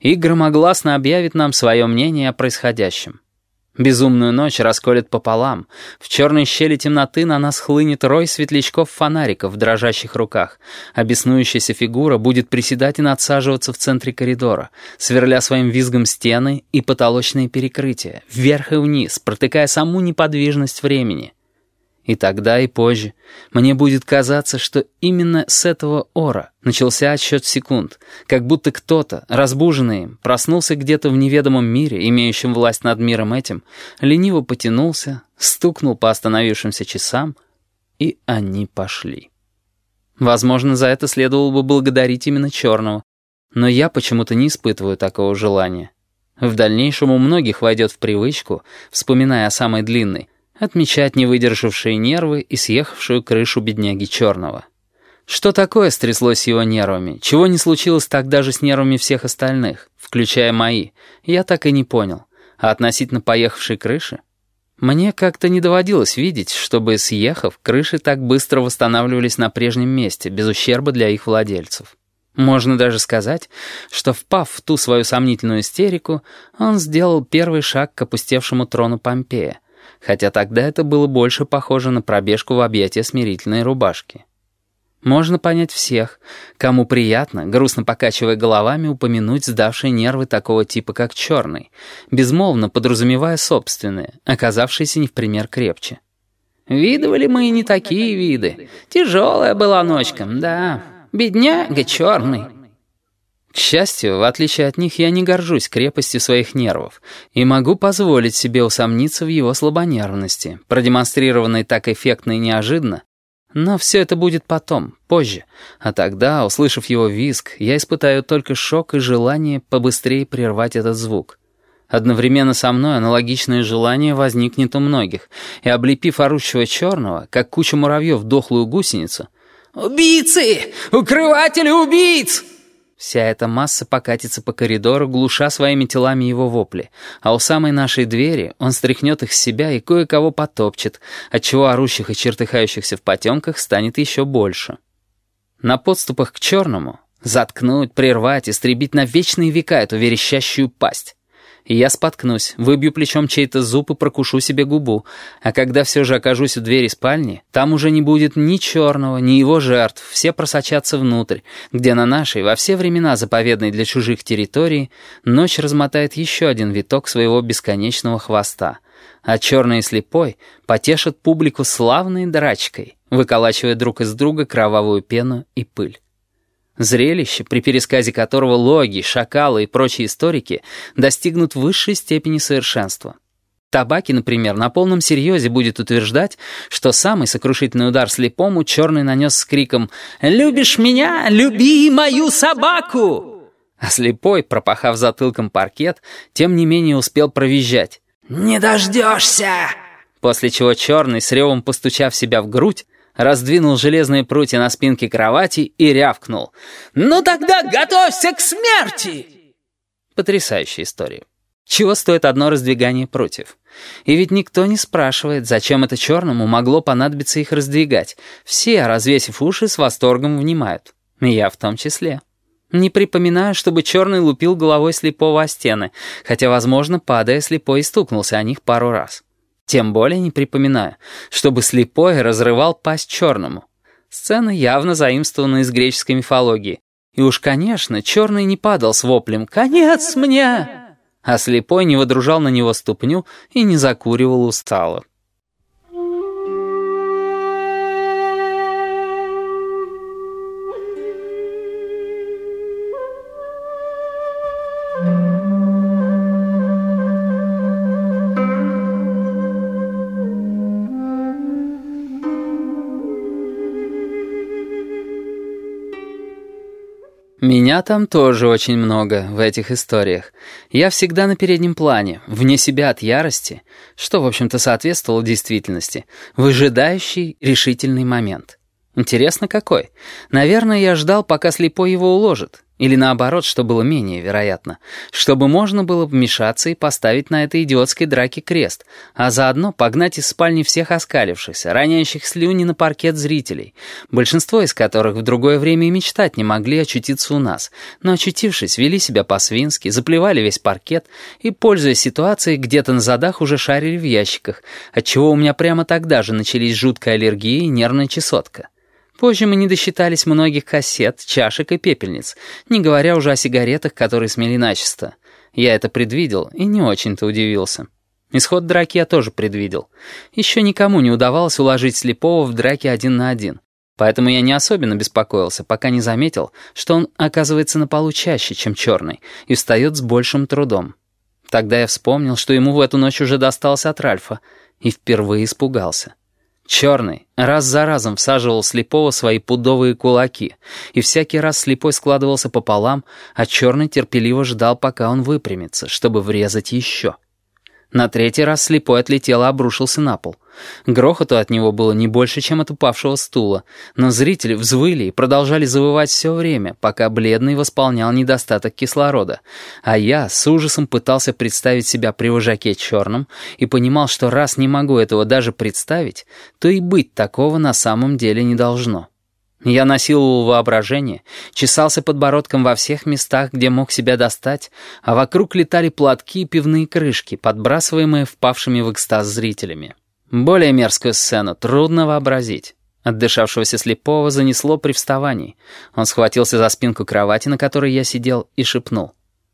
и громогласно объявит нам свое мнение о происходящем. Безумную ночь расколет пополам. В черной щели темноты на нас хлынет рой светлячков-фонариков в дрожащих руках, а фигура будет приседать и надсаживаться в центре коридора, сверля своим визгом стены и потолочные перекрытия, вверх и вниз, протыкая саму неподвижность времени. И тогда, и позже мне будет казаться, что именно с этого ора начался отсчет секунд, как будто кто-то, разбуженный им, проснулся где-то в неведомом мире, имеющем власть над миром этим, лениво потянулся, стукнул по остановившимся часам, и они пошли. Возможно, за это следовало бы благодарить именно Черного, но я почему-то не испытываю такого желания. В дальнейшем у многих войдет в привычку, вспоминая о самой длинной, отмечать не выдержавшие нервы и съехавшую крышу бедняги Черного. Что такое стряслось с его нервами? Чего не случилось тогда же с нервами всех остальных, включая мои? Я так и не понял. А относительно поехавшей крыши? Мне как-то не доводилось видеть, чтобы, съехав, крыши так быстро восстанавливались на прежнем месте, без ущерба для их владельцев. Можно даже сказать, что, впав в ту свою сомнительную истерику, он сделал первый шаг к опустевшему трону Помпея, хотя тогда это было больше похоже на пробежку в объятия смирительной рубашки. Можно понять всех, кому приятно, грустно покачивая головами, упомянуть сдавшие нервы такого типа, как черный, безмолвно подразумевая собственные, оказавшиеся не в пример крепче. «Видывали мы и не такие виды. Тяжелая была ночка, да. Бедняга черный». К счастью, в отличие от них, я не горжусь крепостью своих нервов и могу позволить себе усомниться в его слабонервности, продемонстрированной так эффектно и неожиданно. Но все это будет потом, позже, а тогда, услышав его визг, я испытаю только шок и желание побыстрее прервать этот звук. Одновременно со мной аналогичное желание возникнет у многих, и, облепив орущего черного, как куча муравьев дохлую гусеницу, «Убийцы! Укрыватели убийц!» Вся эта масса покатится по коридору, глуша своими телами его вопли, а у самой нашей двери он стряхнет их с себя и кое-кого потопчет, отчего орущих и чертыхающихся в потемках станет еще больше. На подступах к черному заткнуть, прервать, истребить на вечные века эту верещащую пасть и я споткнусь, выбью плечом чей-то зуб и прокушу себе губу, а когда все же окажусь у двери спальни, там уже не будет ни черного, ни его жертв, все просочатся внутрь, где на нашей, во все времена заповедной для чужих территорий, ночь размотает еще один виток своего бесконечного хвоста, а черный и слепой потешат публику славной драчкой, выколачивая друг из друга кровавую пену и пыль. Зрелище, при пересказе которого логи, шакалы и прочие историки достигнут высшей степени совершенства. Табаки, например, на полном серьезе будет утверждать, что самый сокрушительный удар слепому черный нанес с криком «Любишь меня? Люби мою собаку!» А слепой, пропахав затылком паркет, тем не менее успел провизжать «Не дождешься!» После чего черный, с ревом постучав себя в грудь, раздвинул железные прутья на спинке кровати и рявкнул. «Ну тогда готовься к смерти!» Потрясающая история. Чего стоит одно раздвигание прутьев? И ведь никто не спрашивает, зачем это черному могло понадобиться их раздвигать. Все, развесив уши, с восторгом внимают. Я в том числе. Не припоминаю, чтобы черный лупил головой слепого о стены, хотя, возможно, падая, слепой и стукнулся о них пару раз. Тем более не припоминаю, чтобы слепой разрывал пасть черному. Сцена явно заимствована из греческой мифологии. И уж, конечно, черный не падал с воплем «Конец мне!», а слепой не водружал на него ступню и не закуривал устало. Меня там тоже очень много, в этих историях. Я всегда на переднем плане, вне себя от ярости, что, в общем-то, соответствовало действительности, выжидающий решительный момент. Интересно, какой? Наверное, я ждал, пока слепой его уложит. Или наоборот, что было менее вероятно, чтобы можно было вмешаться и поставить на этой идиотской драке крест, а заодно погнать из спальни всех оскалившихся, роняющих слюни на паркет зрителей, большинство из которых в другое время и мечтать не могли очутиться у нас, но очутившись, вели себя по-свински, заплевали весь паркет и, пользуясь ситуацией, где-то на задах уже шарили в ящиках, отчего у меня прямо тогда же начались жуткая аллергия и нервная чесотка. Позже мы не досчитались многих кассет, чашек и пепельниц, не говоря уже о сигаретах, которые смели начисто. Я это предвидел и не очень-то удивился. Исход драки я тоже предвидел. Еще никому не удавалось уложить слепого в драке один на один. Поэтому я не особенно беспокоился, пока не заметил, что он оказывается на полу чаще, чем черный, и встает с большим трудом. Тогда я вспомнил, что ему в эту ночь уже досталось от Ральфа, и впервые испугался. Черный раз за разом всаживал слепого свои пудовые кулаки, и всякий раз слепой складывался пополам, а черный терпеливо ждал, пока он выпрямится, чтобы врезать еще. На третий раз слепой отлетел и обрушился на пол. Грохоту от него было не больше, чем от упавшего стула, но зрители взвыли и продолжали завывать все время, пока бледный восполнял недостаток кислорода, а я с ужасом пытался представить себя при вожаке черном и понимал, что раз не могу этого даже представить, то и быть такого на самом деле не должно. Я насиловал воображение, чесался подбородком во всех местах, где мог себя достать, а вокруг летали платки и пивные крышки, подбрасываемые впавшими в экстаз зрителями. Более мерзкую сцену трудно вообразить. Отдышавшегося слепого занесло при вставании. Он схватился за спинку кровати, на которой я сидел, и шепнул.